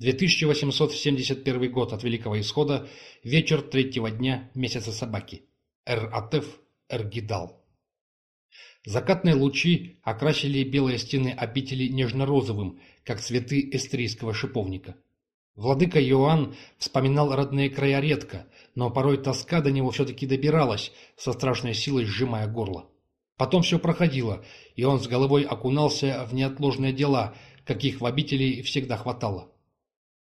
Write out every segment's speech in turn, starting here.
2871 год от Великого Исхода, вечер третьего дня месяца собаки. Эр-Атеф. Закатные лучи окрасили белые стены обители нежно-розовым, как цветы эстрийского шиповника. Владыка Иоанн вспоминал родные края редко, но порой тоска до него все-таки добиралась, со страшной силой сжимая горло. Потом все проходило, и он с головой окунался в неотложные дела, каких в обители всегда хватало.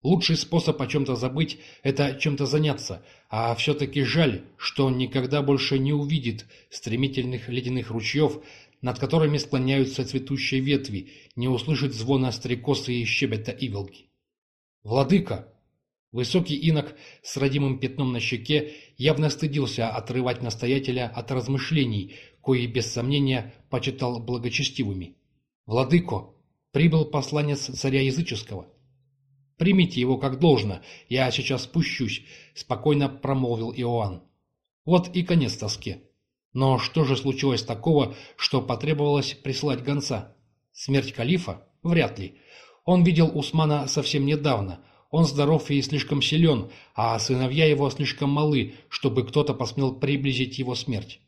Лучший способ о чем-то забыть – это чем-то заняться, а все-таки жаль, что он никогда больше не увидит стремительных ледяных ручьев, над которыми склоняются цветущие ветви, не услышит звона стрекосы и щебета иволги. «Владыка!» Высокий инок с родимым пятном на щеке явно стыдился отрывать настоятеля от размышлений, кои, без сомнения, почитал благочестивыми. «Владыко! Прибыл посланец царя языческого!» Примите его как должно, я сейчас спущусь», — спокойно промолвил Иоанн. Вот и конец тоске. Но что же случилось такого, что потребовалось прислать гонца? Смерть калифа? Вряд ли. Он видел Усмана совсем недавно. Он здоров и слишком силен, а сыновья его слишком малы, чтобы кто-то посмел приблизить его смерть.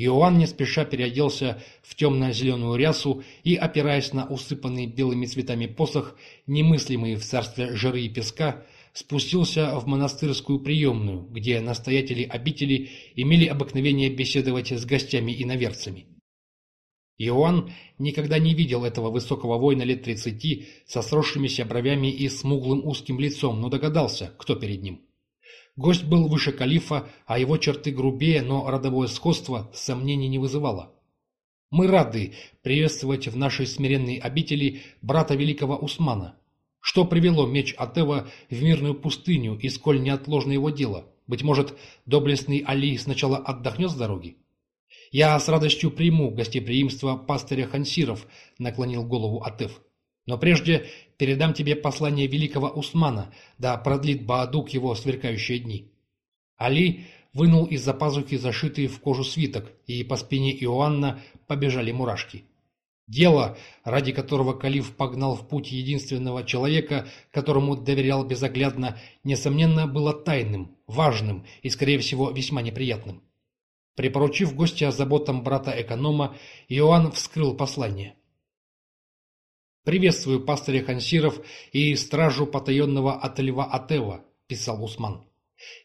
Иоанн не спеша переоделся в темно-зеленую рясу и, опираясь на усыпанный белыми цветами посох, немыслимый в царстве жары и песка, спустился в монастырскую приемную, где настоятели обители имели обыкновение беседовать с гостями и наверцами. Иоанн никогда не видел этого высокого воина лет тридцати со сросшимися бровями и смуглым узким лицом, но догадался, кто перед ним. Гость был выше калифа, а его черты грубее, но родовое сходство сомнений не вызывало. Мы рады приветствовать в нашей смиренной обители брата великого Усмана. Что привело меч Атева в мирную пустыню и сколь неотложно его дело? Быть может, доблестный Али сначала отдохнет с дороги? Я с радостью приму гостеприимство пастыря Хансиров, наклонил голову Атев. Но прежде передам тебе послание великого Усмана, да продлит Баадук его сверкающие дни». Али вынул из-за пазухи зашитый в кожу свиток, и по спине Иоанна побежали мурашки. Дело, ради которого Калиф погнал в путь единственного человека, которому доверял безоглядно, несомненно, было тайным, важным и, скорее всего, весьма неприятным. Припоручив гостя заботам брата-эконома, Иоанн вскрыл послание. «Приветствую пастыря Хансиров и стражу потаенного от Льва Атева», – писал Усман.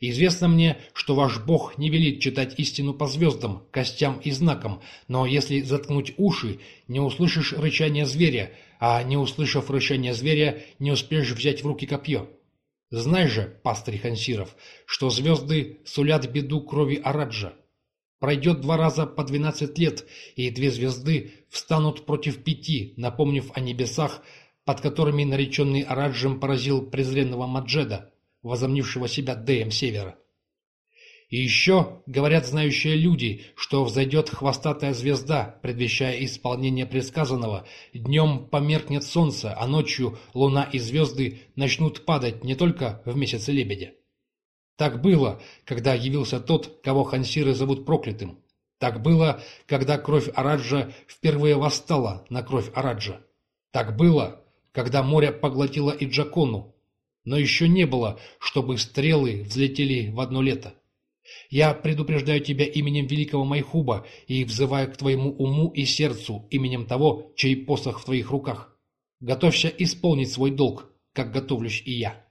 «Известно мне, что ваш бог не велит читать истину по звездам, костям и знакам, но если заткнуть уши, не услышишь рычания зверя, а не услышав рычания зверя, не успеешь взять в руки копье. Знай же, пастырь Хансиров, что звезды сулят беду крови Араджа. Пройдет два раза по двенадцать лет, и две звезды встанут против пяти, напомнив о небесах, под которыми нареченный Араджем поразил презренного Маджеда, возомнившего себя Деем Севера. И еще, говорят знающие люди, что взойдет хвостатая звезда, предвещая исполнение предсказанного, днем померкнет солнце, а ночью луна и звезды начнут падать не только в месяце лебедя. Так было, когда явился тот, кого хансиры зовут проклятым. Так было, когда кровь Араджа впервые восстала на кровь Араджа. Так было, когда море поглотило и Джакону. Но еще не было, чтобы стрелы взлетели в одно лето. Я предупреждаю тебя именем великого Майхуба и взываю к твоему уму и сердцу именем того, чей посох в твоих руках. Готовься исполнить свой долг, как готовлюсь и я.